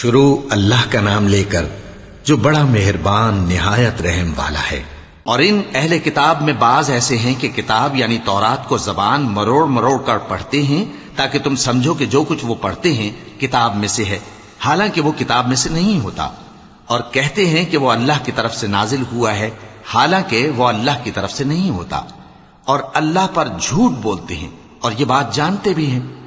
شروع اللہ کا نام لے کر جو بڑا مہربان نہایت رحم والا ہے۔ اور ان اہل کتاب میں بعض ایسے ہیں کہ کتاب یعنی تورات کو زبان مروڑ مروڑ کر پڑھتے ہیں تاکہ تم سمجھو کہ جو کچھ وہ پڑھتے ہیں کتاب میں سے ہے۔ حالانکہ وہ کتاب میں سے نہیں ہوتا۔ اور کہتے ہیں کہ وہ اللہ کی طرف سے نازل ہوا ہے، حالانکہ وہ اللہ کی طرف سے نہیں ہوتا۔ اور اللہ پر جھوٹ بولتے ہیں۔ اور یہ بات جانتے بھی ہیں۔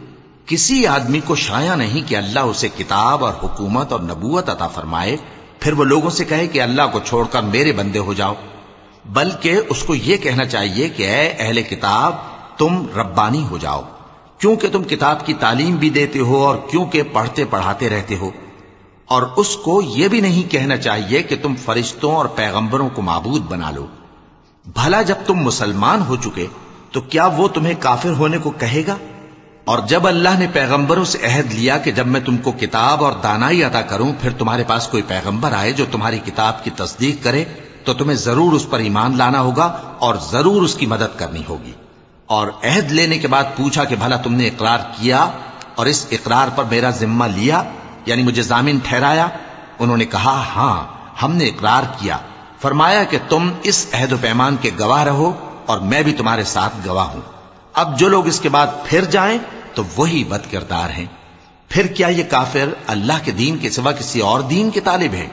کسی آدمی کو شایا نہیں کہ اللہ اسے کتاب اور حکومت اور نبوت عطا فرمائے، پھر وہ لوگوں سے کہے کہ اللہ کو چھوڑ کر میرے بندے ہو جاؤ۔ بلکہ اس کو یہ کہنا چاہیے کہ اے اہل کتاب، تم ربانی ہو جاؤ۔ کیونکہ تم کتاب کی تعلیم بھی دیتے ہو اور کیونکہ پڑھتے پڑھاتے رہتے ہو۔ اور اس کو یہ بھی نہیں کہنا چاہیے کہ تم فرشتوں اور پیغمبروں کو معبود بنا لو۔ بھلا جب تم مسلمان ہو چکے، تو کیا وہ تمہیں کافر ہونے کو کہے گا؟ اور جب اللہ نے پیغمبروں سے عہد لیا کہ جب میں تم کو کتاب اور دانائی عطا کروں، پھر تمہارے پاس کوئی پیغمبر آئے جو تمہاری کتاب کی تصدیق کرے، تو تمہیں ضرور اس پر ایمان لانا ہوگا اور ضرور اس کی مدد کرنی ہوگی۔ اور عہد لینے کے بعد پوچھا کہ بھلا تم نے اقرار کیا اور اس اقرار پر میرا ذمہ لیا یعنی مجھے ضامن ٹھہرایا؟ انہوں نے کہا ہاں ہم نے اقرار کیا۔ فرمایا کہ تم اس عہد و پیمان کے گواہ رہو اور میں بھی تمہارے ساتھ گواہ ہوں۔ اب جو لوگ اس کے بعد پھر جائیں تو وہی بد کردار ہیں۔ پھر کیا یہ کافر اللہ کے دین کے سوا کسی اور دین کے طالب ہیں؟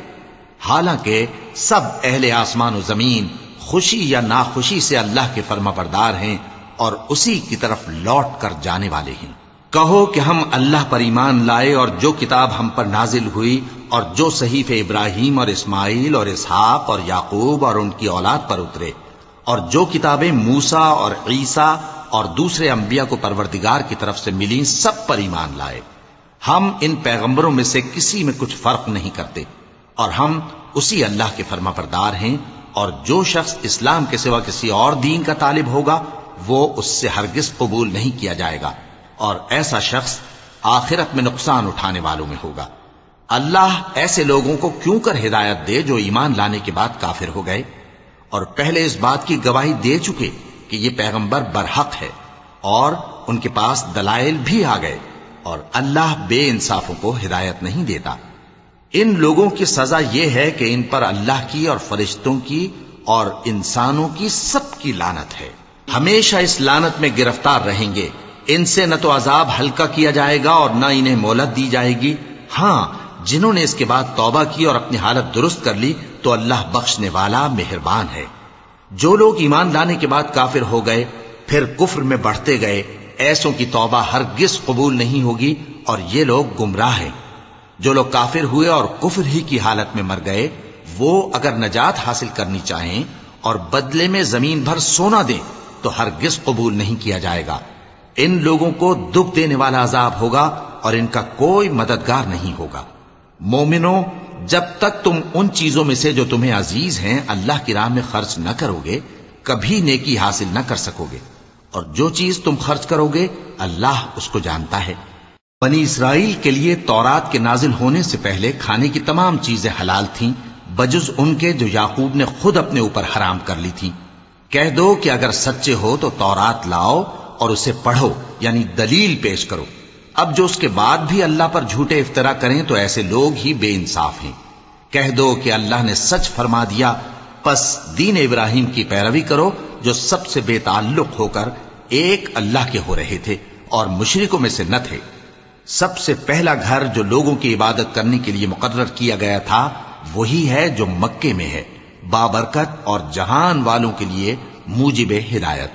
حالانکہ سب اہل آسمان و زمین خوشی یا ناخوشی سے اللہ کے فرما بردار ہیں اور اسی کی طرف لوٹ کر جانے والے ہیں۔ کہو کہ ہم اللہ پر ایمان لائے اور جو کتاب ہم پر نازل ہوئی اور جو صحیف ابراہیم اور اسماعیل اور اسحاق اور یعقوب اور ان کی اولاد پر اترے اور جو کتابیں موسا اور عیسیٰ اور دوسرے انبیاء کو پروردگار کی طرف سے ملی سب پر ایمان لائے۔ ہم ان پیغمبروں میں سے کسی میں کچھ فرق نہیں کرتے اور ہم اسی اللہ کے فرما پردار ہیں اور جو شخص اسلام کے سوا کسی اور دین کا طالب ہوگا، وہ اس سے ہرگز قبول نہیں کیا جائے گا اور ایسا شخص آخرت میں نقصان اٹھانے والوں میں ہوگا۔ اللہ ایسے لوگوں کو کیوں کر ہدایت دے جو ایمان لانے کے بعد کافر ہو گئے اور پہلے اس بات کی گواہی دے چکے کہ یہ پیغمبر برحق ہے اور ان کے پاس دلائل بھی آ گئے اور اللہ بے انصافوں کو ہدایت نہیں دیتا۔ ان لوگوں کی سزا یہ ہے کہ ان پر اللہ کی اور فرشتوں کی اور انسانوں کی سب کی لانت ہے۔ ہمیشہ اس لانت میں گرفتار رہیں گے۔ ان سے نہ تو عذاب ہلکا کیا جائے گا اور نہ انہیں مولت دی جائے گی۔ ہاں جنہوں نے اس کے بعد توبہ کی اور اپنی حالت درست کر لی تو اللہ بخشنے والا مہربان ہے۔ جو لوگ ایمان لانے کے بعد کافر ہو گئے، پھر کفر میں بڑھتے گئے، ایسوں کی توبہ ہرگز قبول نہیں ہوگی اور یہ لوگ گمراہ ہیں۔ جو لوگ کافر ہوئے اور کفر ہی کی حالت میں مر گئے، وہ اگر نجات حاصل کرنی چاہیں اور بدلے میں زمین بھر سونا دیں، تو ہرگز قبول نہیں کیا جائے گا۔ ان لوگوں کو دکھ دینے والا عذاب ہوگا اور ان کا کوئی مددگار نہیں ہوگا۔ مومنوں جب تک تم ان چیزوں میں سے جو تمہیں عزیز ہیں، اللہ کی راہ میں خرچ نہ کرو گے کبھی نیکی حاصل نہ کر سکو گے اور جو چیز تم خرچ کرو گے اللہ اس کو جانتا ہے۔ بنی اسرائیل کے لیے تورات کے نازل ہونے سے پہلے کھانے کی تمام چیزیں حلال تھیں، بجز ان کے جو یعقوب نے خود اپنے اوپر حرام کر لی تھی کہہ دو کہ اگر سچے ہو تو تورات لاؤ اور اسے پڑھو یعنی دلیل پیش کرو۔ اب جو اس کے بعد بھی اللہ پر جھوٹے افطرا کریں تو ایسے لوگ ہی بے انصاف ہیں۔ کہہ دو کہ اللہ نے سچ فرما دیا، پس دین ابراہیم کی پیروی کرو جو سب سے بے تعلق ہو کر ایک اللہ کے ہو رہے تھے اور مشرکوں میں سے نہ تھے۔ سب سے پہلا گھر جو لوگوں کی عبادت کرنے کے لیے مقرر کیا گیا تھا، وہی ہے جو مکے میں ہے۔ بابرکت اور جہان والوں کے لیے موجب ہدایت۔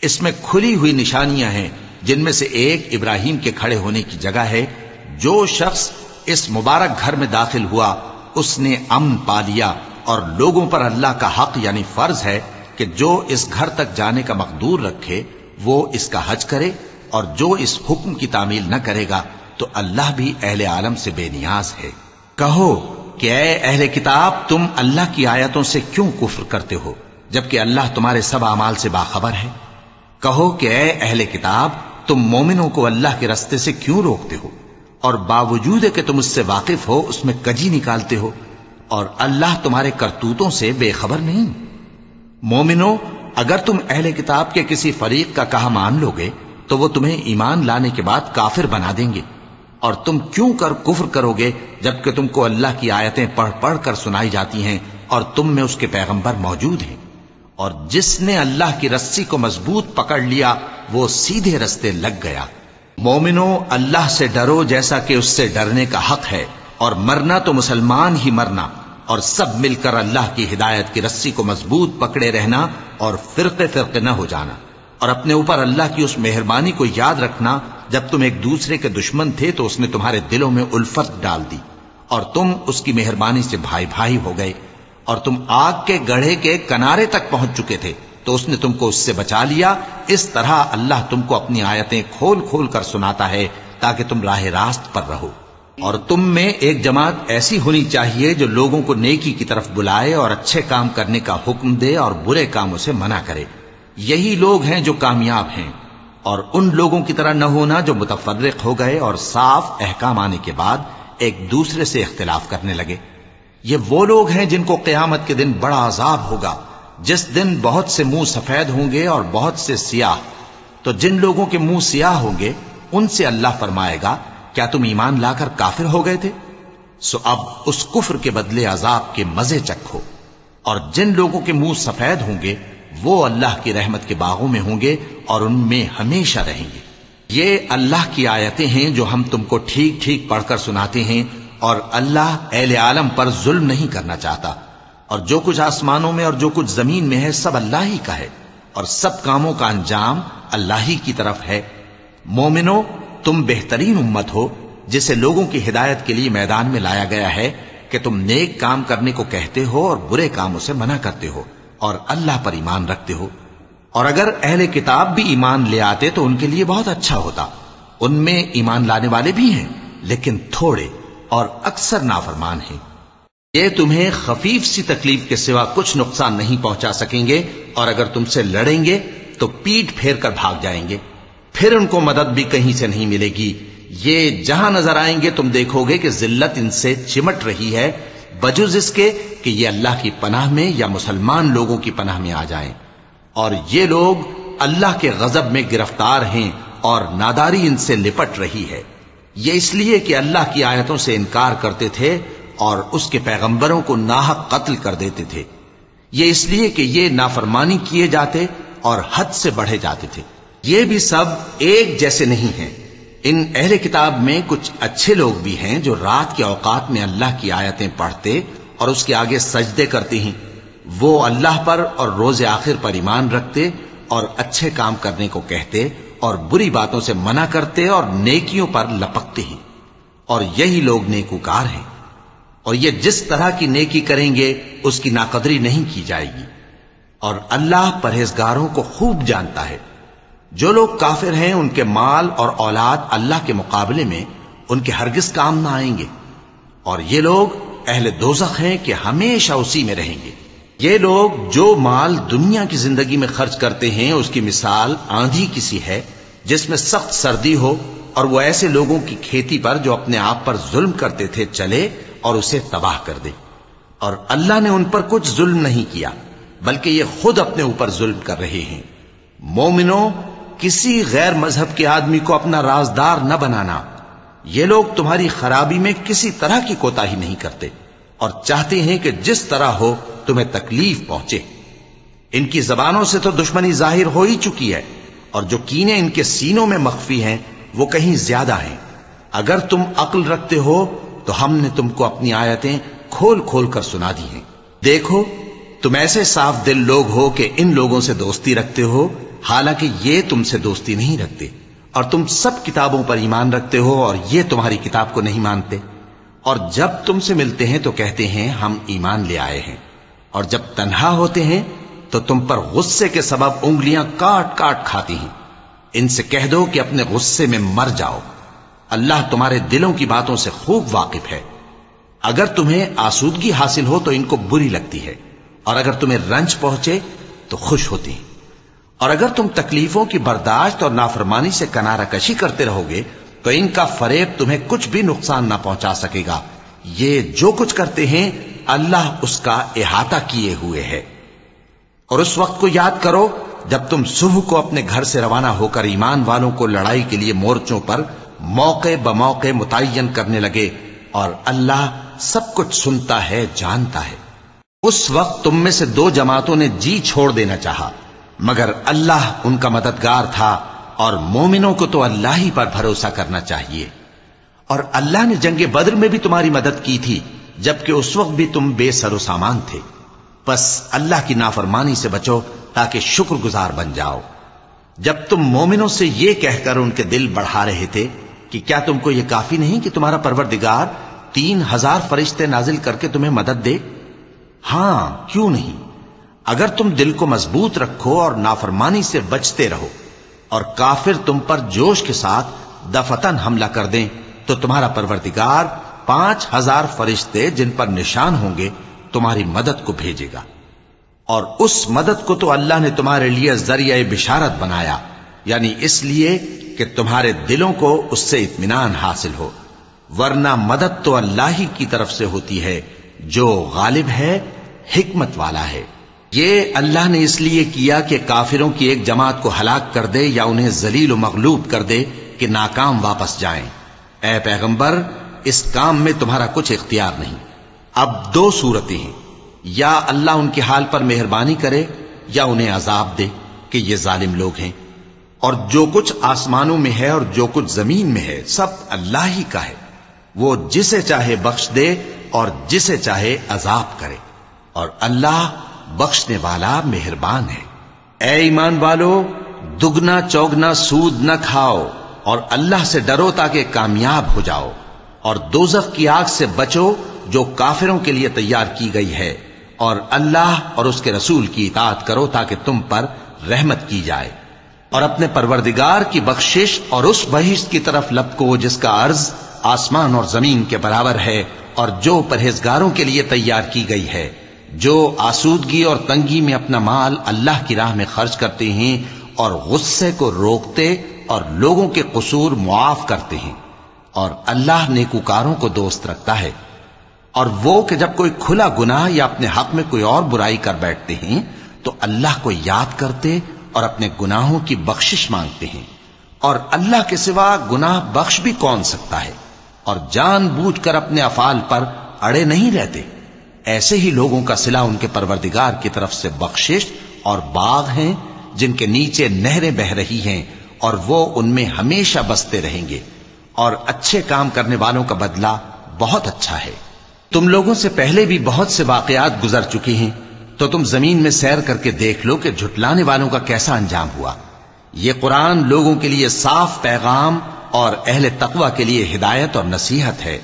اس میں کھلی ہوئی نشانیاں ہیں۔ جن میں سے ایک ابراہیم کے کھڑے ہونے کی جگہ ہے، جو شخص اس مبارک گھر میں داخل ہوا، اس نے امن پا لیا اور لوگوں پر اللہ کا حق یعنی فرض ہے کہ جو اس گھر تک جانے کا مقدور رکھے، وہ اس کا حج کرے اور جو اس حکم کی تعمیل نہ کرے گا، تو اللہ بھی اہل عالم سے بے نیاز ہے۔ کہو کہ اے اہل کتاب، تم اللہ کی آیتوں سے کیوں کفر کرتے ہو، جبکہ اللہ تمہارے سب اعمال سے باخبر ہے؟ کہو کہ اے اہل کتاب تم مومنوں کو اللہ کے رستے سے کیوں روکتے ہو؟ اور باوجود کہ تم اس سے واقف ہو، اس میں کجی نکالتے ہو؟ اور اللہ تمہارے کرتوتوں سے بے خبر نہیں۔ مومنو، اگر تم اہل کتاب کے کسی فریق کا کہا مان لو گے، تو وہ تمہیں ایمان لانے کے بعد کافر بنا دیں گے۔ اور تم کیوں کر کفر کرو گے، جبکہ تم کو اللہ کی آیتیں پڑھ پڑھ کر سنائی جاتی ہیں اور تم میں اس کے پیغمبر موجود ہیں؟ اور جس نے اللہ کی رسی کو مضبوط پکڑ لیا، وہ سیدھے رستے لگ گیا۔ مومنو اللہ سے ڈرو جیسا کہ اس سے ڈرنے کا حق ہے، اور مرنا تو مسلمان ہی مرنا۔ اور سب مل کر اللہ کی ہدایت کی رسی کو مضبوط پکڑے رہنا اور فرقے فرقے نہ ہو جانا۔ اور اپنے اوپر اللہ کی اس مہربانی کو یاد رکھنا، جب تم ایک دوسرے کے دشمن تھے تو اس نے تمہارے دلوں میں الفت ڈال دی۔ اور تم اس کی مہربانی سے بھائی بھائی ہو گئے۔ اور تم آگ کے گڑھے کے کنارے تک پہنچ چکے تھے، تو اس نے تم کو اس سے بچا لیا۔ اس طرح اللہ تم کو اپنی آیتیں کھول کھول کر سناتا ہے تاکہ تم راہ راست پر رہو۔ اور تم میں ایک جماعت ایسی ہونی چاہیے جو لوگوں کو نیکی کی طرف بلائے اور اچھے کام کرنے کا حکم دے اور برے کاموں سے منع کرے۔ یہی لوگ ہیں جو کامیاب ہیں، اور ان لوگوں کی طرح نہ ہونا جو متفرق ہو گئے اور صاف احکام آنے کے بعد ایک دوسرے سے اختلاف کرنے لگے۔ یہ وہ لوگ ہیں جن کو قیامت کے دن بڑا عذاب ہوگا۔ جس دن بہت سے منہ سفید ہوں گے اور بہت سے سیاہ۔ تو جن لوگوں کے منہ سیاہ ہوں گے، ان سے اللہ فرمائے گا، کیا تم ایمان لا کر کافر ہو گئے تھے؟ سو اب اس کفر کے بدلے عذاب کے مزے چکھو۔ اور جن لوگوں کے منہ سفید ہوں گے، وہ اللہ کی رحمت کے باغوں میں ہوں گے اور ان میں ہمیشہ رہیں گے۔ یہ اللہ کی آیتیں ہیں جو ہم تم کو ٹھیک ٹھیک پڑھ کر سناتے ہیں اور اللہ اہل عالم پر ظلم نہیں کرنا چاہتا۔ اور جو کچھ آسمانوں میں اور جو کچھ زمین میں ہے، سب اللہ ہی کا ہے۔ اور سب کاموں کا انجام اللہ ہی کی طرف ہے۔ مومنو، تم بہترین امت ہو، جسے لوگوں کی ہدایت کے لیے میدان میں لایا گیا ہے کہ تم نیک کام کرنے کو کہتے ہو اور برے کاموں سے منع کرتے ہو اور اللہ پر ایمان رکھتے ہو۔ اور اگر اہل کتاب بھی ایمان لے آتے تو ان کے لیے بہت اچھا ہوتا۔ ان میں ایمان لانے والے بھی ہیں، لیکن تھوڑے۔ اور اکثر نافرمان ہیں۔ یہ تمہیں خفیف سی تکلیف کے سوا کچھ نقصان نہیں پہنچا سکیں گے، اور اگر تم سے لڑیں گے تو پیٹ پھیر کر بھاگ جائیں گے۔ پھر ان کو مدد بھی کہیں سے نہیں ملے گی۔ یہ جہاں نظر آئیں گے، تم دیکھو گے کہ ذلت ان سے چمٹ رہی ہے، بجز اس کے کہ یہ اللہ کی پناہ میں یا مسلمان لوگوں کی پناہ میں آ جائیں۔ اور یہ لوگ اللہ کے غضب میں گرفتار ہیں اور ناداری ان سے لپٹ رہی ہے۔ یہ اس لیے کہ اللہ کی آیتوں سے انکار کرتے تھے اور اس کے پیغمبروں کو ناحق قتل کر دیتے تھے۔ یہ اس لیے کہ یہ نافرمانی کیے جاتے اور حد سے بڑھے جاتے تھے۔ یہ بھی سب ایک جیسے نہیں ہیں۔ ان اہل کتاب میں کچھ اچھے لوگ بھی ہیں جو رات کے اوقات میں اللہ کی آیتیں پڑھتے اور اس کے آگے سجدے کرتے ہیں۔ وہ اللہ پر اور روز آخر پر ایمان رکھتے اور اچھے کام کرنے کو کہتے اور بری باتوں سے منع کرتے اور نیکیوں پر لپکتے ہیں۔ اور یہی لوگ نیکوکار ہیں۔ اور یہ جس طرح کی نیکی کریں گے، اس کی ناقدری نہیں کی جائے گی۔ اور اللہ پرہیزگاروں کو خوب جانتا ہے۔ جو لوگ کافر ہیں، ان کے مال اور اولاد اللہ کے مقابلے میں ان کے ہرگز کام نہ آئیں گے۔ اور یہ لوگ اہل دوزخ ہیں کہ ہمیشہ اسی میں رہیں گے۔ یہ لوگ جو مال دنیا کی زندگی میں خرچ کرتے ہیں، اس کی مثال آندھی کسی ہے، جس میں سخت سردی ہو اور وہ ایسے لوگوں کی کھیتی پر جو اپنے آپ پر ظلم کرتے تھے چلے اور اسے تباہ کر دے۔ اور اللہ نے ان پر کچھ ظلم نہیں کیا، بلکہ یہ خود اپنے اوپر ظلم کر رہے ہیں۔ مومنوں، کسی غیر مذہب کے آدمی کو اپنا رازدار نہ بنانا۔ یہ لوگ تمہاری خرابی میں کسی طرح کی کوتا ہی نہیں کرتے۔ اور چاہتے ہیں کہ جس طرح ہو تمہیں تکلیف پہنچے۔ ان کی زبانوں سے تو دشمنی ظاہر ہو ہی چکی ہے، اور جو کینے ان کے سینوں میں مخفی ہیں، وہ کہیں زیادہ ہیں۔ اگر تم عقل رکھتے ہو، تو ہم نے تم کو اپنی آیتیں کھول کھول کر سنا دی ہیں۔ دیکھو، تم ایسے صاف دل لوگ ہو کہ ان لوگوں سے دوستی رکھتے ہو، حالانکہ یہ تم سے دوستی نہیں رکھتے، اور تم سب کتابوں پر ایمان رکھتے ہو اور یہ تمہاری کتاب کو نہیں مانتے۔ اور جب تم سے ملتے ہیں تو کہتے ہیں، ہم ایمان لے آئے ہیں۔ اور جب تنہا ہوتے ہیں، تو تم پر غصے کے سبب انگلیاں کاٹ کاٹ کھاتی ہیں۔ ان سے کہہ دو کہ اپنے غصے میں مر جاؤ۔ اللہ تمہارے دلوں کی باتوں سے خوب واقف ہے۔ اگر تمہیں آسودگی حاصل ہو تو ان کو بری لگتی ہے۔ اور اگر تمہیں رنج پہنچے تو خوش ہوتی ہیں۔ اور اگر تم تکلیفوں کی برداشت اور نافرمانی سے کنارہ کشی کرتے رہو گے تو ان کا فریب تمہیں کچھ بھی نقصان نہ پہنچا سکے گا۔ یہ جو کچھ کرتے ہیں، اللہ اس کا احاطہ کیے ہوئے ہے۔ اور اس وقت کو یاد کرو، جب تم صبح کو اپنے گھر سے روانہ ہو کر ایمان والوں کو لڑائی کے لیے مورچوں پر موقع بموقع متعین کرنے لگے اور اللہ سب کچھ سنتا ہے، جانتا ہے۔ اس وقت تم میں سے دو جماعتوں نے جی چھوڑ دینا چاہا، مگر اللہ ان کا مددگار تھا۔ اور مومنوں کو تو اللہ ہی پر بھروسہ کرنا چاہیے۔ اور اللہ نے جنگ بدر میں بھی تمہاری مدد کی تھی، جبکہ اس وقت بھی تم بے سر و سامان تھے۔ بس اللہ کی نافرمانی سے بچو تاکہ شکر گزار بن جاؤ۔ جب تم مومنوں سے یہ کہہ کر ان کے دل بڑھا رہے تھے کہ کیا تم کو یہ کافی نہیں کہ تمہارا پروردگار تین ہزار فرشتے نازل کر کے تمہیں مدد دے؟ ہاں کیوں نہیں؟ اگر تم دل کو مضبوط رکھو اور نافرمانی سے بچتے رہو۔ اور کافر تم پر جوش کے ساتھ دفتن حملہ کر دیں، تو تمہارا پروردگار پانچ ہزار فرشتے جن پر نشان ہوں گے تمہاری مدد کو بھیجے گا۔ اور اس مدد کو تو اللہ نے تمہارے لیے ذریعہ بشارت بنایا یعنی اس لیے کہ تمہارے دلوں کو اس سے اطمینان حاصل ہو۔ ورنہ مدد تو اللہ ہی کی طرف سے ہوتی ہے، جو غالب ہے، حکمت والا ہے۔ یہ اللہ نے اس لیے کیا کہ کافروں کی ایک جماعت کو ہلاک کر دے یا انہیں ذلیل و مغلوب کر دے کہ ناکام واپس جائیں۔ اے پیغمبر، اس کام میں تمہارا کچھ اختیار نہیں۔ اب دو صورتیں ہیں۔ یا اللہ ان کے حال پر مہربانی کرے یا انہیں عذاب دے کہ یہ ظالم لوگ ہیں۔ اور جو کچھ آسمانوں میں ہے اور جو کچھ زمین میں ہے، سب اللہ ہی کا ہے۔ وہ جسے چاہے بخش دے اور جسے چاہے عذاب کرے۔ اور اللہ بخشنے والا مہربان ہے۔ اے ایمان والو، دگنا چوگنا سود نہ کھاؤ اور اللہ سے ڈرو تاکہ کامیاب ہو جاؤ اور دوزخ کی آگ سے بچو جو کافروں کے لیے تیار کی گئی ہے اور اللہ اور اس کے رسول کی اطاعت کرو تاکہ تم پر رحمت کی جائے۔ اور اپنے پروردگار کی بخشش اور اس بہشت کی طرف لپکو جس کا عرض آسمان اور زمین کے برابر ہے اور جو پرہیزگاروں کے لیے تیار کی گئی ہے۔ جو آسودگی اور تنگی میں اپنا مال اللہ کی راہ میں خرچ کرتے ہیں اور غصے کو روکتے اور لوگوں کے قصور معاف کرتے ہیں اور اللہ نیکوکاروں کو دوست رکھتا ہے اور وہ کہ جب کوئی کھلا گناہ یا اپنے حق میں کوئی اور برائی کر بیٹھتے ہیں تو اللہ کو یاد کرتے اور اپنے گناہوں کی بخشش مانگتے ہیں اور اللہ کے سوا گناہ بخش بھی کون سکتا ہے اور جان بوجھ کر اپنے افعال پر اڑے نہیں رہتے ایسے ہی لوگوں کا سلا ان کے پروردگار کی طرف سے بخشش اور باغ ہیں جن کے نیچے نہریں بہ رہی ہیں اور وہ ان میں ہمیشہ بستے رہیں گے اور اچھے کام کرنے والوں کا بدلہ بہت اچھا ہے۔ تم لوگوں سے پہلے بھی بہت سے واقعات گزر چکے ہیں، تو تم زمین میں سیر کر کے دیکھ لو کہ جھٹلانے والوں کا کیسا انجام ہوا۔ یہ قرآن لوگوں کے لیے صاف پیغام اور اہل تقوی کے لیے ہدایت اور نصیحت ہے۔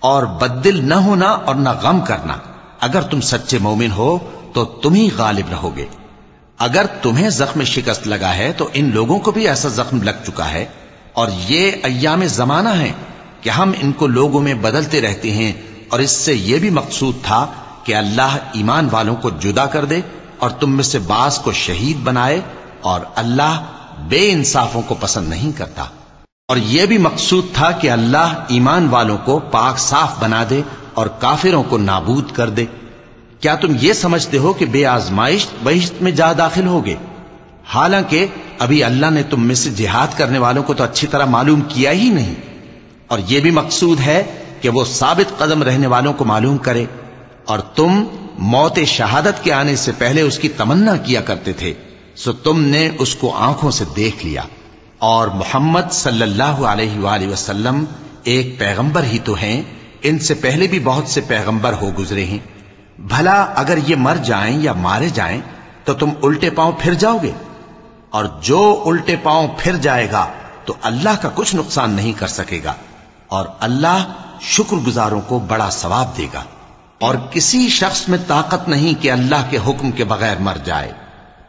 اور بدل نہ ہونا اور نہ غم کرنا۔ اگر تم سچے مومن ہو، تو تم ہی غالب رہو گے۔ اگر تمہیں زخم شکست لگا ہے، تو ان لوگوں کو بھی ایسا زخم لگ چکا ہے۔ اور یہ ایام زمانہ ہے کہ ہم ان کو لوگوں میں بدلتے رہتے ہیں۔ اور اس سے یہ بھی مقصود تھا کہ اللہ ایمان والوں کو جدا کر دے اور تم میں سے باس کو شہید بنائے اور اللہ بے انصافوں کو پسند نہیں کرتا۔ اور یہ بھی مقصود تھا کہ اللہ ایمان والوں کو پاک صاف بنا دے اور کافروں کو نابود کر دے۔ کیا تم یہ سمجھتے ہو کہ بے آزمائش بہشت میں جا داخل ہوگے؟ حالانکہ ابھی اللہ نے تم میں سے جہاد کرنے والوں کو تو اچھی طرح معلوم کیا ہی نہیں۔ اور یہ بھی مقصود ہے کہ وہ ثابت قدم رہنے والوں کو معلوم کرے۔ اور تم موت شہادت کے آنے سے پہلے اس کی تمنا کیا کرتے تھے۔ سو تم نے اس کو آنکھوں سے دیکھ لیا۔ اور محمد صلی اللہ علیہ وآلہ وسلم ایک پیغمبر ہی تو ہیں۔ ان سے پہلے بھی بہت سے پیغمبر ہو گزرے ہیں۔ بھلا اگر یہ مر جائیں یا مارے جائیں، تو تم الٹے پاؤں پھر جاؤ گے۔ اور جو الٹے پاؤں پھر جائے گا، تو اللہ کا کچھ نقصان نہیں کر سکے گا۔ اور اللہ شکر گزاروں کو بڑا ثواب دے گا۔ اور کسی شخص میں طاقت نہیں کہ اللہ کے حکم کے بغیر مر جائے۔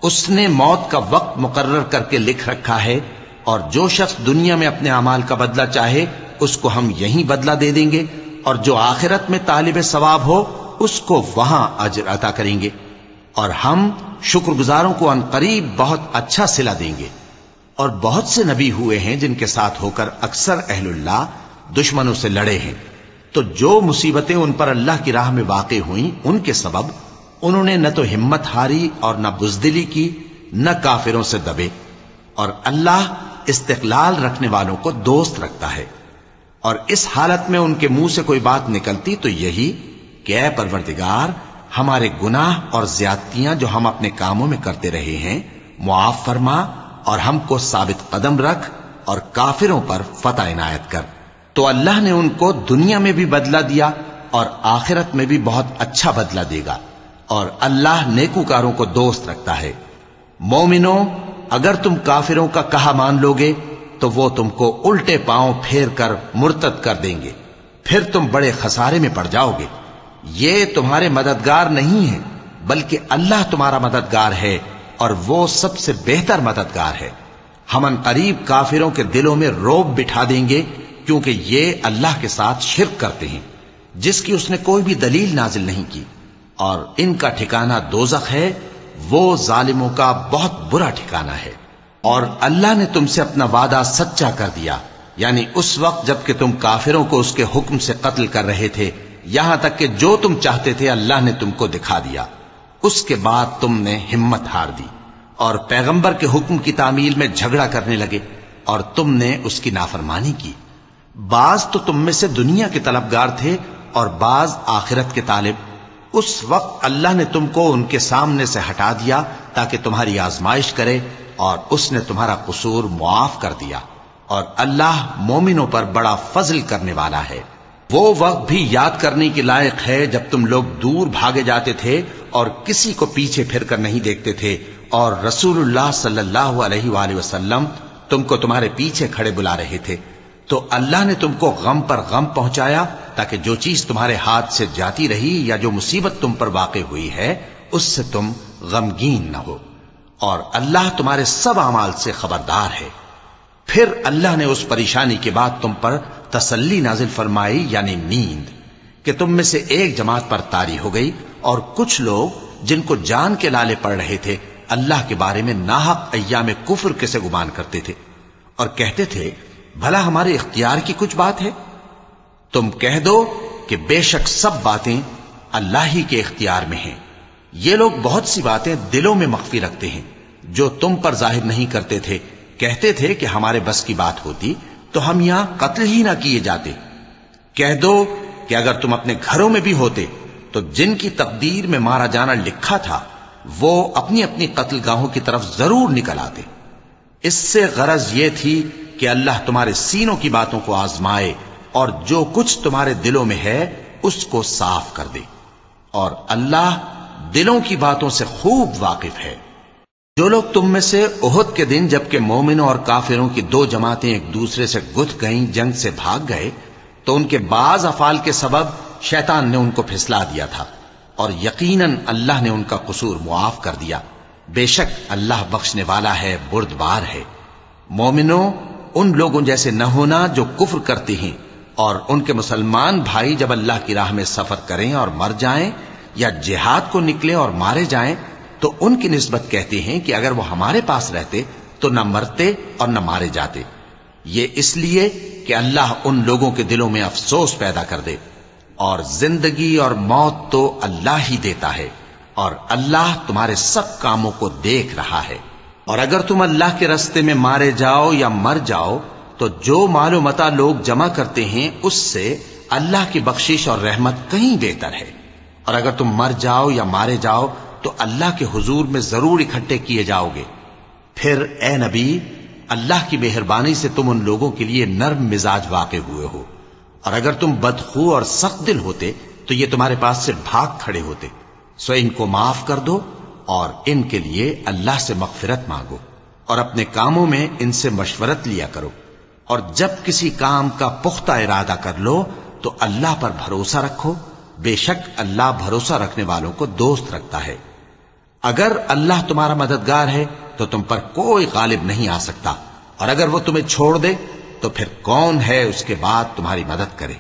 اس نے موت کا وقت مقرر کر کے لکھ رکھا ہے۔ اور جو شخص دنیا میں اپنے اعمال کا بدلہ چاہے، اس کو ہم یہیں بدلہ دے دیں گے۔ اور جو آخرت میں طالب ثواب ہو، اس کو وہاں اجر عطا کریں گے۔ اور ہم شکر گزاروں کو ان قریب بہت اچھا سلا دیں گے۔ اور بہت سے نبی ہوئے ہیں جن کے ساتھ ہو کر اکثر اہل اللہ دشمنوں سے لڑے ہیں۔ تو جو مصیبتیں ان پر اللہ کی راہ میں واقع ہوئیں، ان کے سبب انہوں نے نہ تو ہمت ہاری اور نہ بزدلی کی، نہ کافروں سے دبے۔ اور اللہ استقلال رکھنے والوں کو دوست رکھتا ہے۔ اور اس حالت میں ان کے منہ سے کوئی بات نکلتی تو یہی کہ اے پروردگار، ہمارے گناہ اور زیادتیاں جو ہم اپنے کاموں میں کرتے رہے ہیں، معاف فرما اور ہم کو ثابت قدم رکھ اور کافروں پر فتح عنایت کر۔ تو اللہ نے ان کو دنیا میں بھی بدلہ دیا اور آخرت میں بھی بہت اچھا بدلہ دے گا۔ اور اللہ نیکوکاروں کو دوست رکھتا ہے۔ مومنو اگر تم کافروں کا کہا مان لو گے تو وہ تم کو الٹے پاؤں پھیر کر مرتد کر دیں گے۔ پھر تم بڑے خسارے میں پڑ جاؤ گے۔ یہ تمہارے مددگار نہیں ہے بلکہ اللہ تمہارا مددگار ہے اور وہ سب سے بہتر مددگار ہے۔ ہم ان قریب کافروں کے دلوں میں روب بٹھا دیں گے، کیونکہ یہ اللہ کے ساتھ شرک کرتے ہیں، جس کی اس نے کوئی بھی دلیل نازل نہیں کی۔ اور ان کا ٹھکانہ دوزخ ہے، وہ ظالموں کا بہت برا ٹھکانہ ہے۔ اور اللہ نے تم سے اپنا وعدہ سچا کر دیا یعنی اس وقت جبکہ تم کافروں کو اس کے حکم سے قتل کر رہے تھے، یہاں تک کہ جو تم چاہتے تھے اللہ نے تم کو دکھا دیا۔ اس کے بعد تم نے ہمت ہار دی اور پیغمبر کے حکم کی تعمیل میں جھگڑا کرنے لگے اور تم نے اس کی نافرمانی کی۔ بعض تو تم میں سے دنیا کے طلبگار تھے اور بعض آخرت کے طالب۔ اس وقت اللہ نے تم کو ان کے سامنے سے ہٹا دیا تاکہ تمہاری آزمائش کرے اور اس نے تمہارا قصور معاف کر دیا اور اللہ مومنوں پر بڑا فضل کرنے والا ہے۔ وہ وقت بھی یاد کرنے کے لائق ہے جب تم لوگ دور بھاگے جاتے تھے اور کسی کو پیچھے پھر کر نہیں دیکھتے تھے اور رسول اللہ صلی اللہ علیہ وآلہ وسلم تم کو تمہارے پیچھے کھڑے بلا رہے تھے۔ تو اللہ نے تم کو غم پر غم پہنچایا تاکہ جو چیز تمہارے ہاتھ سے جاتی رہی یا جو مصیبت تم پر واقع ہوئی ہے، اس سے تم غمگین نہ ہو۔ اور اللہ تمہارے سب اعمال سے خبردار ہے۔ پھر اللہ نے اس پریشانی کے بعد تم پر تسلی نازل فرمائی یعنی نیند، کہ تم میں سے ایک جماعت پر تاری ہو گئی اور کچھ لوگ جن کو جان کے لالے پڑ رہے تھے، اللہ کے بارے میں ناحق ایام کفر کے سے گمان کرتے تھے اور کہتے تھے، بھلا ہمارے اختیار کی کچھ بات ہے؟ تم کہہ دو کہ بے شک سب باتیں اللہ ہی کے اختیار میں ہیں۔ یہ لوگ بہت سی باتیں دلوں میں مخفی رکھتے ہیں۔ جو تم پر ظاہر نہیں کرتے تھے، کہتے تھے کہ ہمارے بس کی بات ہوتی تو ہم یہاں قتل ہی نہ کیے جاتے۔ کہہ دو کہ اگر تم اپنے گھروں میں بھی ہوتے تو جن کی تقدیر میں مارا جانا لکھا تھا، وہ اپنی اپنی قتل گاہوں کی طرف ضرور نکل آتے۔ اس سے غرض یہ تھی کہ اللہ تمہارے سینوں کی باتوں کو آزمائے اور جو کچھ تمہارے دلوں میں ہے، اس کو صاف کر دے۔ اور اللہ دلوں کی باتوں سے خوب واقف ہے۔ جو لوگ تم میں سے عہد کے دن جبکہ مومنوں اور کافروں کی دو جماعتیں ایک دوسرے سے گت گئیں، جنگ سے بھاگ گئے، تو ان کے بعض افعال کے سبب شیطان نے ان کو پھسلا دیا تھا اور یقیناً اللہ نے ان کا قصور معاف کر دیا۔ بے شک اللہ بخشنے والا ہے، بردبار ہے۔ مومنوں، ان لوگوں جیسے نہ ہونا جو کفر کرتے ہیں اور ان کے مسلمان بھائی جب اللہ کی راہ میں سفر کریں اور مر جائیں یا جہاد کو نکلے اور مارے جائیں تو ان کی نسبت کہتے ہیں کہ اگر وہ ہمارے پاس رہتے تو نہ مرتے اور نہ مارے جاتے۔ یہ اس لیے کہ اللہ ان لوگوں کے دلوں میں افسوس پیدا کر دے اور زندگی اور موت تو اللہ ہی دیتا ہے اور اللہ تمہارے سب کاموں کو دیکھ رہا ہے۔ اور اگر تم اللہ کے رستے میں مارے جاؤ یا مر جاؤ، تو جو مال و متا لوگ جمع کرتے ہیں، اس سے اللہ کی بخشش اور رحمت کہیں بہتر ہے۔ اور اگر تم مر جاؤ یا مارے جاؤ تو اللہ کے حضور میں ضرور اکٹھے کیے جاؤ گے۔ پھر اے نبی، اللہ کی مہربانی سے تم ان لوگوں کے لیے نرم مزاج واقع ہوئے ہو۔ اور اگر تم بدخو اور سخت دل ہوتے، تو یہ تمہارے پاس سے بھاگ کھڑے ہوتے۔ سو ان کو معاف کر دو اور ان کے لیے اللہ سے مغفرت مانگو۔ اور اپنے کاموں میں ان سے مشورت لیا کرو۔ اور جب کسی کام کا پختہ ارادہ کر لو، تو اللہ پر بھروسہ رکھو۔ بے شک اللہ بھروسہ رکھنے والوں کو دوست رکھتا ہے۔ اگر اللہ تمہارا مددگار ہے تو تم پر کوئی غالب نہیں آ سکتا۔ اور اگر وہ تمہیں چھوڑ دے، تو پھر کون ہے اس کے بعد تمہاری مدد کرے۔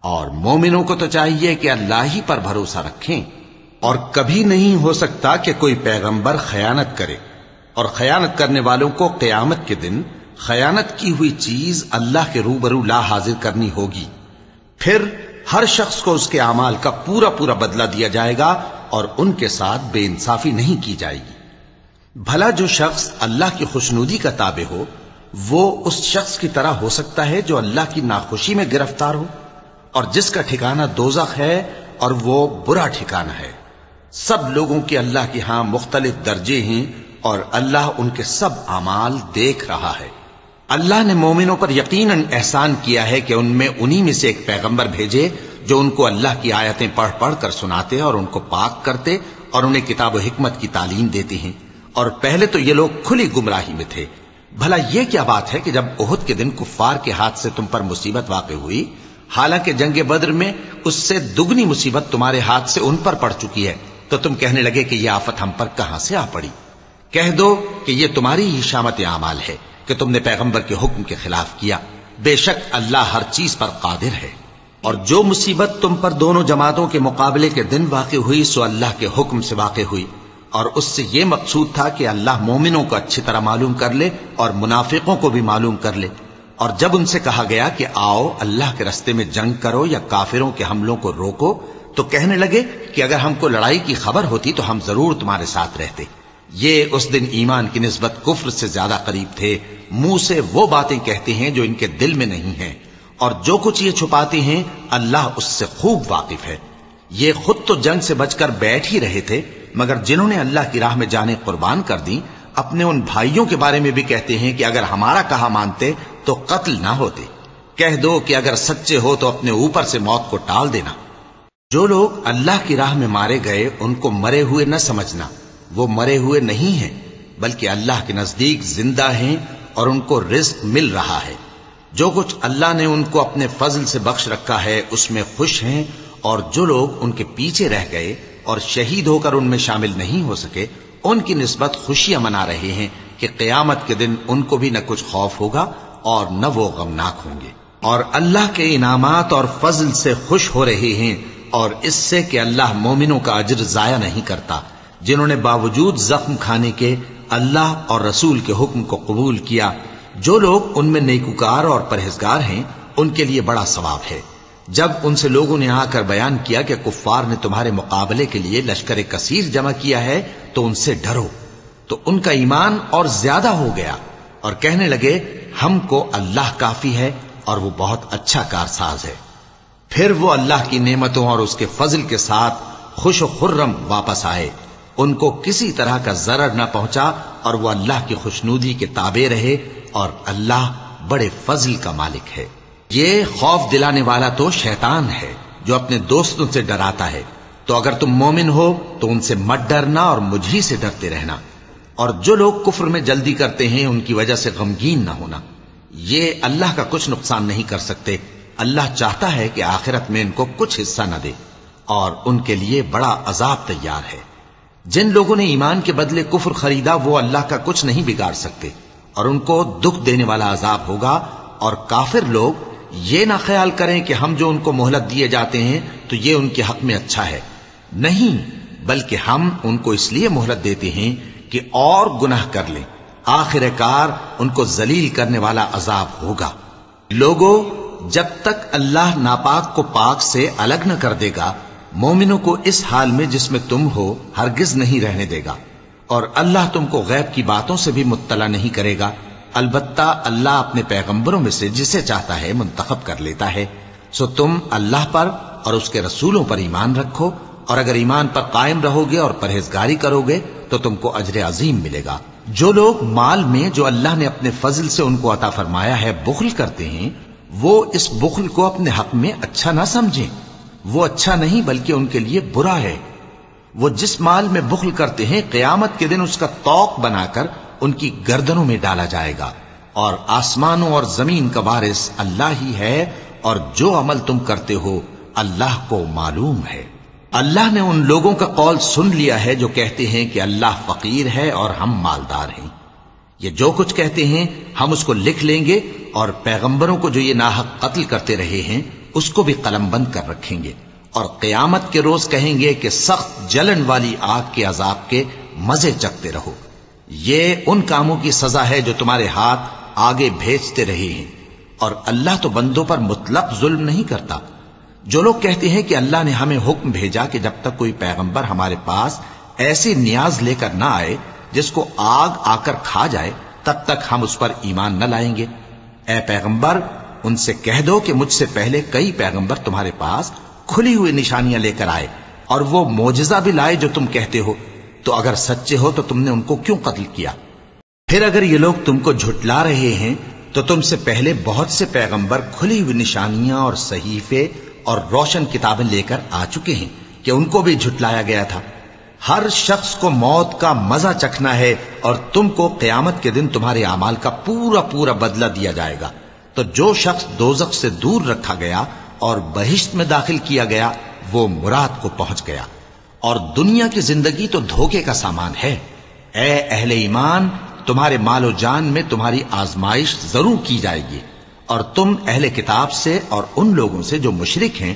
اور مومنوں کو تو چاہیے کہ اللہ ہی پر بھروسہ رکھیں۔ اور کبھی نہیں ہو سکتا کہ کوئی پیغمبر خیانت کرے۔ اور خیانت کرنے والوں کو قیامت کے دن خیانت کی ہوئی چیز اللہ کے روبرو لا حاضر کرنی ہوگی۔ پھر ہر شخص کو اس کے اعمال کا پورا پورا بدلہ دیا جائے گا۔ اور ان کے ساتھ بے انصافی نہیں کی جائے گی۔ بھلا جو شخص اللہ کی خوشنودی کا تابع ہو، وہ اس شخص کی طرح ہو سکتا ہے جو اللہ کی ناخوشی میں گرفتار ہو۔ اور جس کا ٹھکانہ دوزخ ہے اور وہ برا ٹھکانہ ہے۔ سب لوگوں کے اللہ کی ہاں مختلف درجے ہیں اور اللہ ان کے سب اعمال دیکھ رہا ہے۔ اللہ نے مومنوں پر یقیناً احسان کیا ہے کہ ان میں انہی میں سے ایک پیغمبر بھیجے جو ان کو اللہ کی آیتیں پڑھ پڑھ کر سناتے اور ان کو پاک کرتے اور انہیں کتاب و حکمت کی تعلیم دیتے ہیں۔ اور پہلے تو یہ لوگ کھلی گمراہی میں تھے۔ بھلا یہ کیا بات ہے کہ جب عہد کے دن کفار کے ہاتھ سے تم پر مصیبت واقع ہوئی، حالانکہ جنگ بدر میں اس سے دگنی مصیبت تمہارے ہاتھ سے ان پر پڑ چکی ہے، تو تم کہنے لگے کہ یہ آفت ہم پر کہاں سے آ پڑی؟ کہہ دو کہ یہ تمہاری ہی شامت اعمال ہے کہ تم نے پیغمبر کے حکم کے خلاف کیا۔ بے شک اللہ ہر چیز پر قادر ہے۔ اور جو مصیبت تم پر دونوں جماعتوں کے مقابلے کے دن واقع ہوئی، سو اللہ کے حکم سے واقع ہوئی۔ اور اس سے یہ مقصود تھا کہ اللہ مومنوں کو اچھی طرح معلوم کر لے اور منافقوں کو بھی معلوم کر لے۔ اور جب ان سے کہا گیا کہ آؤ، اللہ کے رستے میں جنگ کرو یا کافروں کے حملوں کو روکو، تو کہنے لگے کہ اگر ہم کو لڑائی کی خبر ہوتی تو ہم ضرور تمہارے ساتھ رہتے۔ یہ اس دن ایمان کی نسبت کفر سے زیادہ قریب تھے۔ منہ سے وہ باتیں کہتے ہیں جو ان کے دل میں نہیں ہیں۔ اور جو کچھ یہ چھپاتے ہیں، اللہ اس سے خوب واقف ہے۔ یہ خود تو جنگ سے بچ کر بیٹھ ہی رہے تھے، مگر جنہوں نے اللہ کی راہ میں جانے قربان کر دی، اپنے ان بھائیوں کے بارے میں بھی کہتے ہیں کہ اگر ہمارا کہا مانتے تو قتل نہ ہوتے۔ کہہ دو کہ اگر سچے ہو تو اپنے اوپر سے موت کو ٹال دینا۔ جو لوگ اللہ کی راہ میں مارے گئے، ان کو مرے ہوئے نہ سمجھنا۔ وہ مرے ہوئے نہیں ہیں، بلکہ اللہ کے نزدیک زندہ ہیں اور ان کو رزق مل رہا ہے۔ جو کچھ اللہ نے ان کو اپنے فضل سے بخش رکھا ہے، اس میں خوش ہیں اور جو لوگ ان کے پیچھے رہ گئے اور شہید ہو کر ان میں شامل نہیں ہو سکے، ان کی نسبت خوشیاں منا رہے ہیں کہ قیامت کے دن ان کو بھی نہ کچھ خوف ہوگا اور نہ وہ غمناک ہوں گے۔ اور اللہ کے انعامات اور فضل سے خوش ہو رہے ہیں اور اس سے کہ اللہ مومنوں کا اجر ضائع نہیں کرتا۔ جنہوں نے باوجود زخم کھانے کے اللہ اور رسول کے حکم کو قبول کیا جو لوگ ان میں نیکوکار اور پرہزگار ہیں، ان کے لیے بڑا ثواب ہے۔ جب ان سے لوگوں نے آ کر بیان کیا کہ کفار نے تمہارے مقابلے کے لیے لشکر کثیر جمع کیا ہے، تو ان سے ڈرو۔ تو ان کا ایمان اور زیادہ ہو گیا اور کہنے لگے، ہم کو اللہ کافی ہے اور وہ بہت اچھا کارساز ہے۔ پھر وہ اللہ کی نعمتوں اور اس کے فضل کے ساتھ خوش و خرم واپس آئے۔ ان کو کسی طرح کا ضرر نہ پہنچا اور وہ اللہ کی خوشنودی کے تابع رہے۔ اور اللہ بڑے فضل کا مالک ہے۔ یہ خوف دلانے والا تو شیطان ہے جو اپنے دوستوں سے ڈراتا ہے۔ تو اگر تم مومن ہو تو ان سے مت ڈرنا اور مجھ سے ڈرتے رہنا۔ اور جو لوگ کفر میں جلدی کرتے ہیں ان کی وجہ سے غمگین نہ ہونا۔ یہ اللہ کا کچھ نقصان نہیں کر سکتے۔ اللہ چاہتا ہے کہ آخرت میں ان کو کچھ حصہ نہ دے۔ اور ان کے لیے بڑا عذاب تیار ہے۔ جن لوگوں نے ایمان کے بدلے کفر خریدا وہ اللہ کا کچھ نہیں بگاڑ سکتے۔ اور ان کو دکھ دینے والا عذاب ہوگا اور کافر لوگ یہ نہ خیال کریں کہ ہم جو ان کو مہلت دیے جاتے ہیں تو یہ ان کے حق میں اچھا ہے۔ نہیں، بلکہ ہم ان کو اس لیے مہلت دیتے ہیں کہ اور گناہ کر لیں۔ آخر کار ان کو ذلیل کرنے والا عذاب ہوگا۔ لوگوں جب تک اللہ ناپاک کو پاک سے الگ نہ کر دے گا، مومنوں کو اس حال میں جس میں تم ہو، ہرگز نہیں رہنے دے گا۔ اور اللہ تم کو غیب کی باتوں سے بھی مطلع نہیں کرے گا۔ البتہ اللہ اپنے پیغمبروں میں سے جسے چاہتا ہے منتخب کر لیتا ہے۔ سو تم اللہ پر اور اس کے رسولوں پر ایمان رکھو اور اگر ایمان پر قائم رہو گے اور پرہیزگاری کرو گے تو تم کو اجر عظیم ملے گا۔ جو لوگ مال میں جو اللہ نے اپنے فضل سے ان کو عطا فرمایا ہے بخل کرتے ہیں، وہ اس بخل کو اپنے حق میں اچھا نہ سمجھیں۔ وہ اچھا نہیں بلکہ ان کے لیے برا ہے۔ وہ جس مال میں بخل کرتے ہیں، قیامت کے دن اس کا توق بنا کر ان کی گردنوں میں ڈالا جائے گا۔ اور آسمانوں اور زمین کا وارث اللہ ہی ہے، اور جو عمل تم کرتے ہو، اللہ کو معلوم ہے۔ اللہ نے ان لوگوں کا قول سن لیا ہے جو کہتے ہیں کہ اللہ فقیر ہے اور ہم مالدار ہیں۔ یہ جو کچھ کہتے ہیں، ہم اس کو لکھ لیں گے اور پیغمبروں کو جو یہ ناحق قتل کرتے رہے ہیں، اس کو بھی قلم بند کر رکھیں گے۔ اور قیامت کے روز کہیں گے کہ سخت جلن والی آگ کے عذاب کے مزے چکتے رہو۔ یہ ان کاموں کی سزا ہے جو تمہارے ہاتھ آگے بھیجتے رہے ہیں۔ اور اللہ تو بندوں پر مطلق ظلم نہیں کرتا۔ جو لوگ کہتے ہیں کہ اللہ نے ہمیں حکم بھیجا کہ جب تک کوئی پیغمبر ہمارے پاس ایسی نیاز لے کر نہ آئے جس کو آگ آ کر کھا جائے، تب تک ہم اس پر ایمان نہ لائیں گے۔ اے پیغمبر، ان سے کہہ دو کہ مجھ سے پہلے کئی پیغمبر تمہارے پاس کھلی ہوئی نشانیاں لے کر آئے اور وہ موجزہ بھی لائے جو تم کہتے ہو۔ تو اگر سچے ہو تو تم نے ان کو کیوں قتل کیا؟ پھر اگر یہ لوگ تم کو جھٹلا رہے ہیں تو تم سے پہلے بہت سے پیغمبر کھلی ہوئی نشانیاں اور صحیفے اور روشن کتابیں لے کر آ چکے ہیں کہ ان کو بھی جھٹلایا گیا تھا۔ ہر شخص کو موت کا مزہ چکھنا ہے اور تم کو قیامت کے دن تمہارے اعمال کا پورا پورا بدلہ دیا جائے گا۔ تو جو شخص دوزخ سے دور رکھا گیا اور بہشت میں داخل کیا گیا، وہ مراد کو پہنچ گیا۔ اور دنیا کی زندگی تو دھوکے کا سامان ہے۔ اے اہل ایمان، تمہارے مال و جان میں تمہاری آزمائش ضرور کی جائے گی۔ اور تم اہل کتاب سے اور ان لوگوں سے جو مشرک ہیں،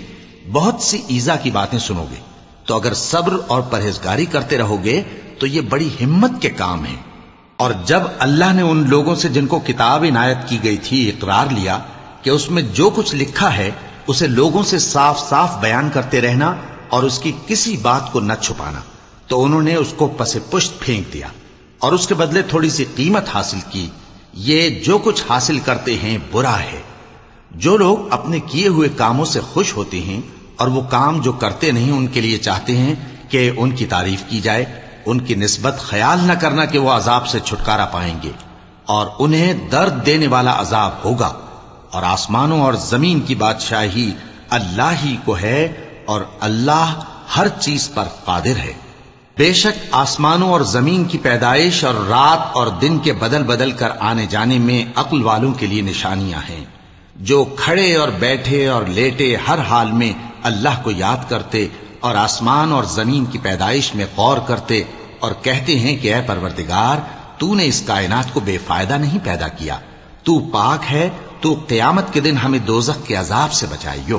بہت سی ایزا کی باتیں سنو گے۔ تو اگر صبر اور پرہیزگاری کرتے رہو گے، تو یہ بڑی ہمت کے کام ہیں۔ اور جب اللہ نے ان لوگوں سے جن کو کتاب عنایت کی گئی تھی، اقرار لیا کہ اس میں جو کچھ لکھا ہے اسے لوگوں سے صاف صاف بیان کرتے رہنا اور اس کی کسی بات کو نہ چھپانا۔ تو انہوں نے اس کو پس پشت پھینک دیا اور اس کے بدلے تھوڑی سی قیمت حاصل کی۔ یہ جو کچھ حاصل کرتے ہیں برا ہے۔ جو لوگ اپنے کیے ہوئے کاموں سے خوش ہوتے ہیں اور وہ کام جو کرتے نہیں ان کے لیے چاہتے ہیں کہ ان کی تعریف کی جائے، ان کی نسبت خیال نہ کرنا کہ وہ عذاب سے چھٹکارا پائیں گے اور انہیں درد دینے والا عذاب ہوگا۔ اور آسمانوں اور زمین کی بادشاہی اللہ ہی کو ہے اور اللہ ہر چیز پر قادر ہے۔ بے شک آسمانوں اور زمین کی پیدائش اور رات اور دن کے بدل بدل کر آنے جانے میں عقل والوں کے لیے نشانیاں ہیں۔ جو کھڑے اور بیٹھے اور لیٹے ہر حال میں اللہ کو یاد کرتے اور آسمان اور زمین کی پیدائش میں غور کرتے اور کہتے ہیں کہ اے پروردگار، تو نے اس کائنات کو بے فائدہ نہیں پیدا کیا۔ تو پاک ہے تو قیامت کے دن ہمیں دوزخ کے عذاب سے بچائیو۔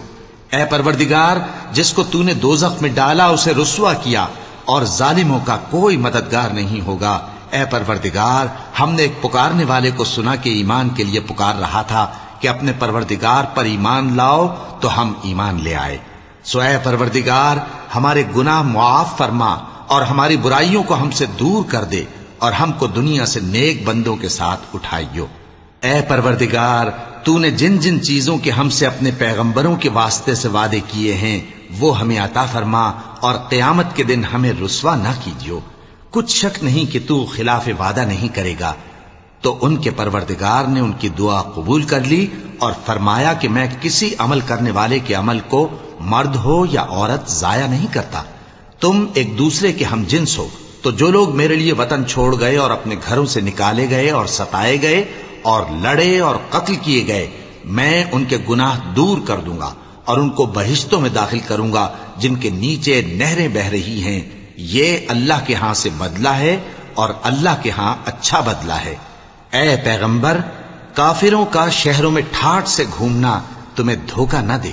اے پروردگار، جس کو تو نے دوزخ میں ڈالا، اسے رسوا کیا، اور ظالموں کا کوئی مددگار نہیں ہوگا۔ اے پروردگار، ہم نے ایک پکارنے والے کو سنا کہ ایمان کے لیے پکار رہا تھا کہ اپنے پروردگار پر ایمان لاؤ تو ہم ایمان لے آئے۔ سو اے پروردگار، ہمارے گناہ معاف فرما اور ہماری برائیوں کو ہم سے دور کر دے اور ہم کو دنیا سے نیک بندوں کے ساتھ اٹھائیو۔ اے پروردگار، تو نے جن جن چیزوں کے ہم سے اپنے پیغمبروں کے واسطے سے وعدے کیے ہیں، وہ ہمیں عطا فرما اور قیامت کے دن ہمیں رسوا نہ کیجیو۔ کچھ شک نہیں کہ تو خلاف وعدہ نہیں کرے گا۔ تو ان کے پروردگار نے ان کی دعا قبول کر لی اور فرمایا کہ میں کسی عمل کرنے والے کے عمل کو مرد ہو یا عورت ضائع نہیں کرتا۔ تم ایک دوسرے کے ہم جنس ہو۔ تو جو لوگ میرے لیے وطن چھوڑ گئے اور اپنے گھروں سے نکالے گئے اور ستائے گئے اور لڑے اور قتل کیے گئے، میں ان کے گناہ دور کر دوں گا اور ان کو بہشتوں میں داخل کروں گا، جن کے نیچے نہریں بہ رہی ہیں۔ یہ اللہ کے ہاں سے بدلہ ہے اور اللہ کے ہاں اچھا بدلہ ہے۔ اے پیغمبر، کافروں کا شہروں میں ٹھاٹ سے گھومنا تمہیں دھوکہ نہ دے۔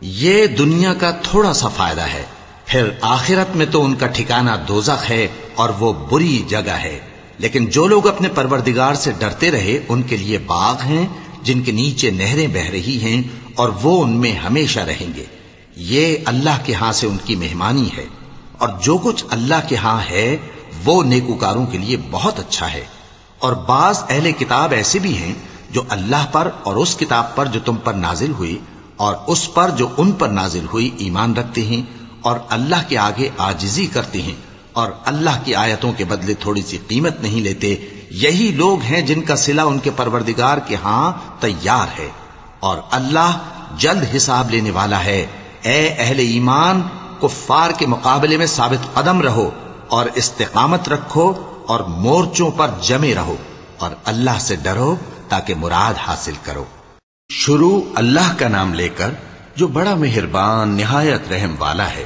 یہ دنیا کا تھوڑا سا فائدہ ہے۔ پھر آخرت میں تو ان کا ٹھکانہ دوزخ ہے اور وہ بری جگہ ہے۔ لیکن جو لوگ اپنے پروردگار سے ڈرتے رہے، ان کے لیے باغ ہیں، جن کے نیچے نہریں بہ رہی ہیں، اور وہ ان میں ہمیشہ رہیں گے۔ یہ اللہ کے ہاں سے ان کی مہمانی ہے۔ اور جو کچھ اللہ کے ہاں ہے، وہ نیکوکاروں کے لیے بہت اچھا ہے۔ اور بعض اہل کتاب ایسے بھی ہیں جو اللہ پر اور اس کتاب پر جو تم پر نازل ہوئی، اور اس پر جو ان پر نازل ہوئی ایمان رکھتے ہیں، اور اللہ کے آگے آجزی کرتے ہیں۔ اور اللہ کی آیتوں کے بدلے تھوڑی سی قیمت نہیں لیتے، یہی لوگ ہیں جن کا سلا ان کے پروردگار کے ہاں تیار ہے۔ اور اللہ جلد حساب لینے والا ہے۔ اے اہل ایمان، کفار کے مقابلے میں ثابت قدم رہو اور استقامت رکھو اور مورچوں پر جمے رہو اور اللہ سے ڈرو تاکہ مراد حاصل کرو۔ شروع اللہ کا نام لے کر جو بڑا مہربان، نہایت رحم والا ہے۔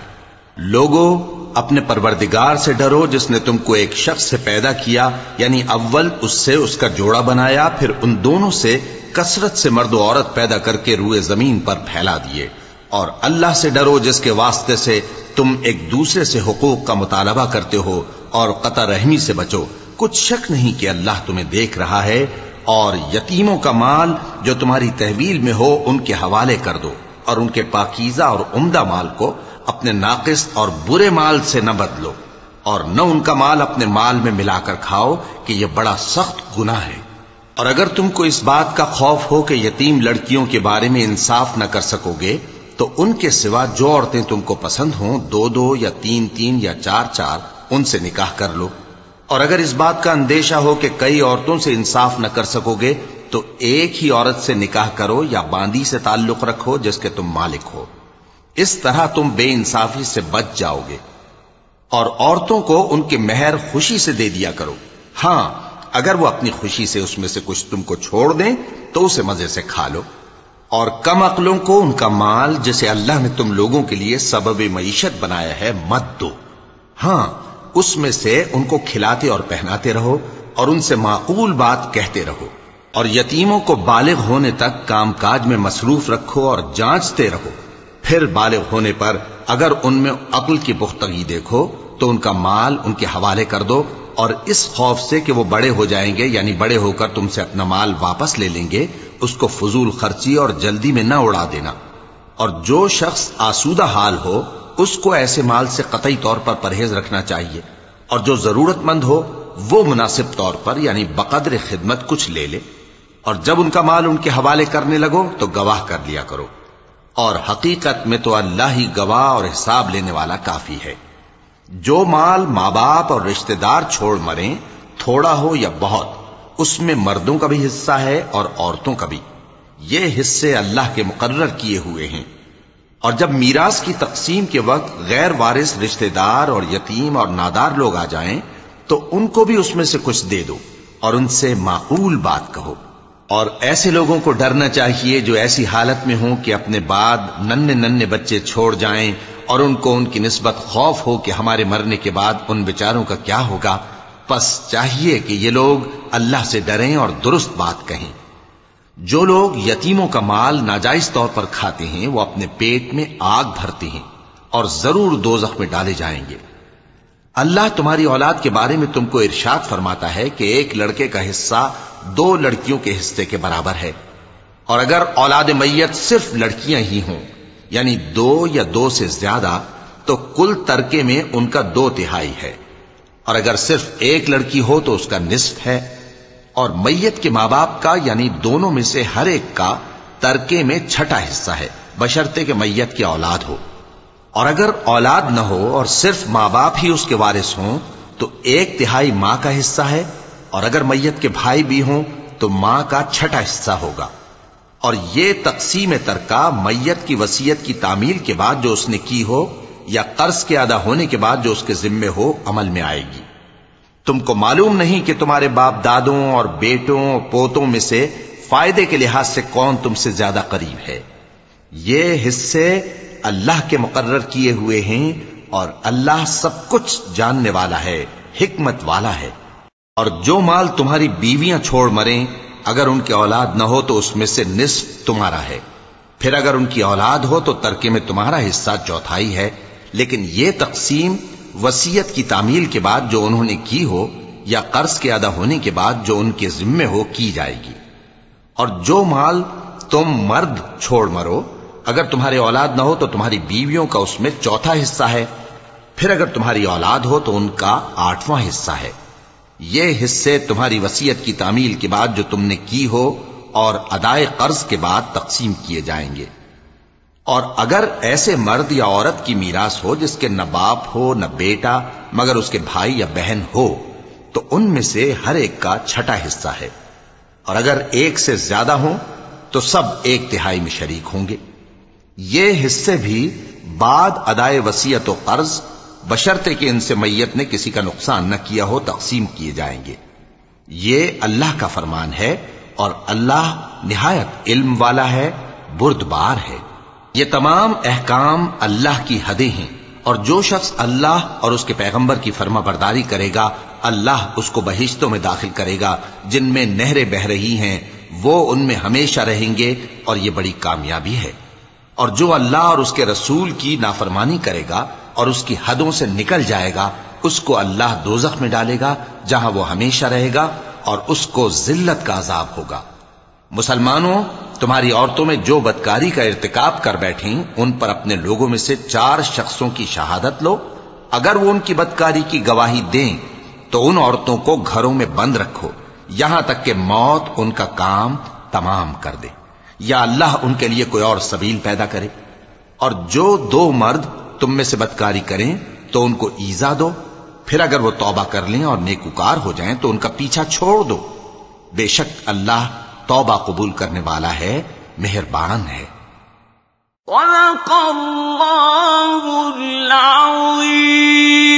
لوگوں اپنے پروردگار سے ڈرو جس نے تم کو ایک شخص سے پیدا کیا یعنی اول اس سے اس کا جوڑا بنایا، پھر ان دونوں سے کثرت سے مرد و عورت پیدا کر کے روئے زمین پر پھیلا دیے۔ اور اللہ سے ڈرو جس کے واسطے سے تم ایک دوسرے سے حقوق کا مطالبہ کرتے ہو، اور قطع رحمی سے بچو۔ کچھ شک نہیں کہ اللہ تمہیں دیکھ رہا ہے، اور یتیموں کا مال جو تمہاری تحویل میں ہو، ان کے حوالے کر دو۔ اور ان کے پاکیزہ اور عمدہ مال کو اپنے ناقص اور برے مال سے نہ بدلو اور نہ ان کا مال اپنے مال میں ملا کر کھاؤ کہ یہ بڑا سخت گناہ ہے۔ اور اگر تم کو اس بات کا خوف ہو کہ یتیم لڑکیوں کے بارے میں انصاف نہ کر سکو گے، تو ان کے سوا جو عورتیں تم کو پسند ہوں، دو دو یا تین تین یا چار چار، ان سے نکاح کر لو۔ اور اگر اس بات کا اندیشہ ہو کہ کئی عورتوں سے انصاف نہ کر سکو گے، تو ایک ہی عورت سے نکاح کرو یا باندی سے تعلق رکھو جس کے تم مالک ہو۔ اس طرح تم بے انصافی سے بچ جاؤ گے اور عورتوں کو ان کے مہر خوشی سے دے دیا کرو۔ ہاں اگر وہ اپنی خوشی سے اس میں سے کچھ تم کو چھوڑ دیں، تو اسے مزے سے کھا لو۔ اور کم عقلوں کو ان کا مال جسے اللہ نے تم لوگوں کے لیے سبب معیشت بنایا ہے، مت دو۔ ہاں اس میں سے ان کو کھلاتے اور پہناتے رہو اور ان سے معقول بات کہتے رہو۔ اور یتیموں کو بالغ ہونے تک کام کاج میں مصروف رکھو اور جانچتے رہو۔ پھر بالغ ہونے پر اگر ان میں عقل کی پختگی دیکھو، تو ان کا مال ان کے حوالے کر دو اور اس خوف سے کہ وہ بڑے ہو جائیں گے یعنی بڑے ہو کر تم سے اپنا مال واپس لے لیں گے، اس کو فضول خرچی اور جلدی میں نہ اڑا دینا۔ اور جو شخص آسودہ حال ہو، اس کو ایسے مال سے قطعی طور پر پرہیز رکھنا چاہیے۔ اور جو ضرورت مند ہو، وہ مناسب طور پر یعنی بقدر خدمت کچھ لے لے۔ اور جب ان کا مال ان کے حوالے کرنے لگو، تو گواہ کر لیا کرو۔ اور حقیقت میں تو اللہ ہی گواہ اور حساب لینے والا کافی ہے۔ جو مال ماں باپ اور رشتہ دار چھوڑ مریں، تھوڑا ہو یا بہت، اس میں مردوں کا بھی حصہ ہے اور عورتوں کا بھی۔ یہ حصے اللہ کے مقرر کیے ہوئے ہیں۔ اور جب میراث کی تقسیم کے وقت غیر وارث رشتہ دار اور یتیم اور نادار لوگ آ جائیں، تو ان کو بھی اس میں سے کچھ دے دو اور ان سے معقول بات کہو۔ اور ایسے لوگوں کو ڈرنا چاہیے جو ایسی حالت میں ہوں کہ اپنے بعد ننے ننے بچے چھوڑ جائیں اور ان کو ان کی نسبت خوف ہو کہ ہمارے مرنے کے بعد ان بیچاروں کا کیا ہوگا۔ پس چاہیے کہ یہ لوگ اللہ سے ڈریں اور درست بات کہیں۔ جو لوگ یتیموں کا مال ناجائز طور پر کھاتے ہیں، وہ اپنے پیٹ میں آگ بھرتے ہیں اور ضرور دو میں ڈالے جائیں گے۔ اللہ تمہاری اولاد کے بارے میں تم کو ارشاد فرماتا ہے کہ ایک لڑکے کا حصہ دو لڑکیوں کے حصے کے برابر ہے۔ اور اگر اولاد میت صرف لڑکیاں ہی ہوں یعنی دو یا دو سے زیادہ، تو کل ترکے میں ان کا دو تہائی ہے۔ اور اگر صرف ایک لڑکی ہو تو اس کا نصف ہے۔ اور میت کے ماں باپ کا یعنی دونوں میں سے ہر ایک کا، ترکے میں چھٹا حصہ ہے بشرتے کہ میت کی اولاد ہو۔ اور اگر اولاد نہ ہو اور صرف ماں باپ ہی اس کے وارث ہوں، تو ایک تہائی ماں کا حصہ ہے۔ اور اگر میت کے بھائی بھی ہوں تو ماں کا چھٹا حصہ ہوگا۔ اور یہ تقسیم ترکا میت کی وسیعت کی تعمیل کے بعد جو اس نے کی ہو یا قرض کے ادا ہونے کے بعد جو اس کے ذمے ہو عمل میں آئے گی۔ تم کو معلوم نہیں کہ تمہارے باپ دادوں اور بیٹوں اور پوتوں میں سے فائدے کے لحاظ سے کون تم سے زیادہ قریب ہے۔ یہ حصے اللہ کے مقرر کیے ہوئے ہیں اور اللہ سب کچھ جاننے والا ہے، حکمت والا ہے۔ اور جو مال تمہاری بیویاں چھوڑ مریں، اگر ان کی اولاد نہ ہو تو اس میں سے نصف تمہارا ہے۔ پھر اگر ان کی اولاد ہو تو ترکے میں تمہارا حصہ چوتھائی ہے۔ لیکن یہ تقسیم وسیعت کی تعمیل کے بعد جو انہوں نے کی ہو یا قرض کے ادا ہونے کے بعد جو ان کے ذمے ہو کی جائے گی۔ اور جو مال تم مرد چھوڑ مرو، اگر تمہاری اولاد نہ ہو تو تمہاری بیویوں کا اس میں چوتھا حصہ ہے۔ پھر اگر تمہاری اولاد ہو تو ان کا آٹھواں حصہ ہے۔ یہ حصے تمہاری وسیعت کی تعمیل کے بعد جو تم نے کی ہو اور ادائے قرض کے بعد تقسیم کیے جائیں گے۔ اور اگر ایسے مرد یا عورت کی میراث ہو جس کے نہ باپ ہو، نہ بیٹا، مگر اس کے بھائی یا بہن ہو، تو ان میں سے ہر ایک کا چھٹا حصہ ہے۔ اور اگر ایک سے زیادہ ہوں، تو سب ایک تہائی میں شریک ہوں گے۔ یہ حصے بھی بعد ادائے وسیعت و قرض بشرتے کہ ان سے میت نے کسی کا نقصان نہ کیا ہو، تقسیم کیے جائیں گے۔ یہ اللہ کا فرمان ہے اور اللہ نہایت علم والا ہے، بردبار ہے۔ یہ تمام احکام اللہ کی حدیں ہیں اور جو شخص اللہ اور اس کے پیغمبر کی فرما برداری کرے گا، اللہ اس کو بہشتوں میں داخل کرے گا۔ جن میں نہریں بہ رہی ہیں، وہ ان میں ہمیشہ رہیں گے اور یہ بڑی کامیابی ہے۔ اور جو اللہ اور اس کے رسول کی نافرمانی کرے گا اور اس کی حدوں سے نکل جائے گا، اس کو اللہ دوزخ میں ڈالے گا، جہاں وہ ہمیشہ رہے گا، اور اس کو ذلت کا عذاب ہوگا۔ مسلمانوں، تمہاری عورتوں میں جو بدکاری کا ارتکاب کر بیٹھیں، ان پر اپنے لوگوں میں سے چار شخصوں کی شہادت لو۔ اگر وہ ان کی بدکاری کی گواہی دیں، تو ان عورتوں کو گھروں میں بند رکھو، یہاں تک کہ موت ان کا کام تمام کر دے۔ یا اللہ ان کے لیے کوئی اور سبیل پیدا کرے۔ اور جو دو مرد تم میں سے بدکاری کریں تو ان کو ایزا دو۔ پھر اگر وہ توبہ کر لیں اور نیکوکار ہو جائیں تو ان کا پیچھا چھوڑ دو۔ بے شک اللہ توبہ قبول کرنے والا ہے، مہربان ہے۔ وَلَقَ اللَّهُ العظیم۔